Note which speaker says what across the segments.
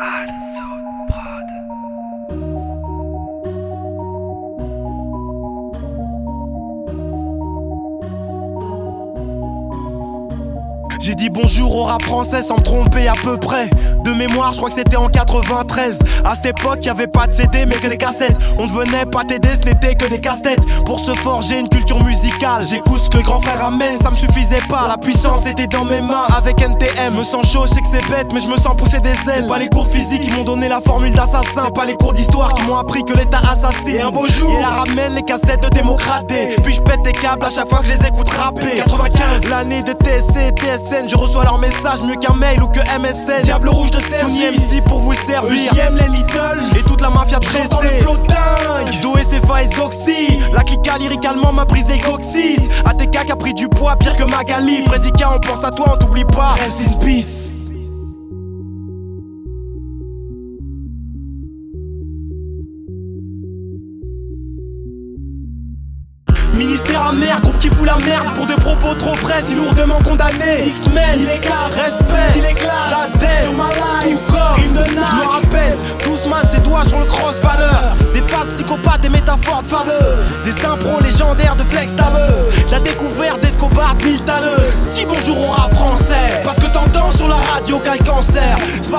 Speaker 1: Alsopod. J'ai dit bonjour au rap français sans me tromper à peu près. De mémoire, je crois que c'était en 93. À cette époque, y avait pas de CD mais que des cassettes. On ne venait pas t'aider, ce n'était que des casse-têtes. Pour se forger une culture musicale, j'écoute ce que le grand frère amène, ça me suffisait pas. La puissance était dans mes mains avec NTM. Je me sens chaud, je sais que c'est bête, mais je me sens pousser des ailes. Pas les cours physiques qui m'ont donné la formule d'assassin. Pas les cours d'histoire qui m'ont appris que l'état assassine. Et un beau jour, il ramène les cassettes de démocrater. Puis je pète des câbles à chaque fois que je les écoute rapper. 95, l'année de TSC, Je reçois leurs messages mieux qu'un mail ou que MSN. Diable rouge de Sergi, MC pour vous servir. J'aime les Little et toute la mafia tressée. Dans le flow dingue. Do et Cefa et Zoxy. La clica lyricalement m'a brisé coccyx. ATK qui a pris du poids, pire que Magali. Freddy K, on pense à toi, on t'oublie pas. Rest in peace. Ministère amer, groupe qui fout la merde. Pour des propos trop frais, si lourdement condamnés. X-Men, respect, il éclate, la tête, sur ma life, tout corps, je me rappelle, doucement c'est toi sur le cross valeur. Des phases psychopathes, des métaphores de faveur, des impros légendaires de flex d'aveux, la découverte d'Escobar Miltaneuse. Dis bonjour au rap français,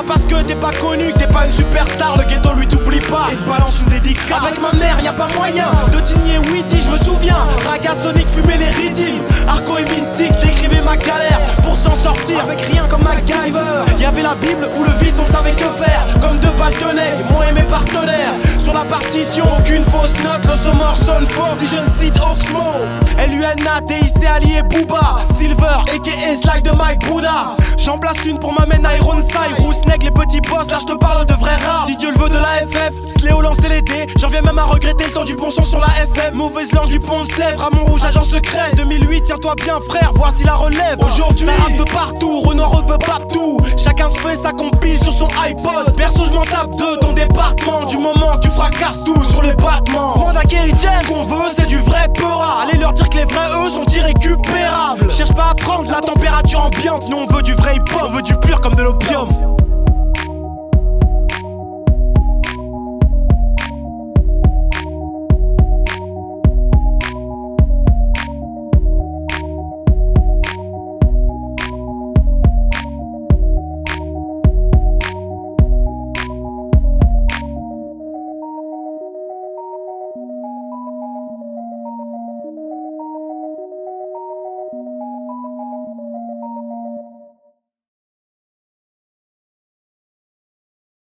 Speaker 1: parce que t'es pas connu que t'es pas une superstar, le ghetto lui t'oublie pas. Et balance une dédicace. Avec ma mère, y a pas moyen de digner Witty, je me souviens. Raga Sonic fumait les rythmes Arco et Mystique décrivait ma galère Pour s'en sortir. Avec rien comme MacGyver. Y'avait la Bible ou le vice on savait que faire. Comme deux partenaires, moi et mes partenaires. Sur la partition aucune fausse note Le sommeur sonne faux si je ne cite Oxmo LUNA, TIC, allié Booba. Silver, aka Slide de Mike Buddha J'en place une pour ma main Iron Side. Roussneg, les petits boss, là je te parle de vrai rap. Si Dieu le veut de la FF, Sléo lancer les dés. J'en viens même à regretter le son du bon son sur la FM Mauvaise langue du pont de Sèvres, à rouge, agent secret. 2008, tiens-toi bien frère, voici la relève. Aujourd'hui, ça rappe de partout, Renoir rebeu partout. Chacun se fait sa compile sur son iPod. Perso, je m'en tape de ton département Du moment tu fracasses tout sur les battements. Manda Kerry James, qu'on veut c'est du vrai peura Allez leur dire que les vrais eux sont irrécupérables. Cherche pas à prendre la température ambiante Nous on veut du vrai hip-hop, on veut du pur comme de l'opium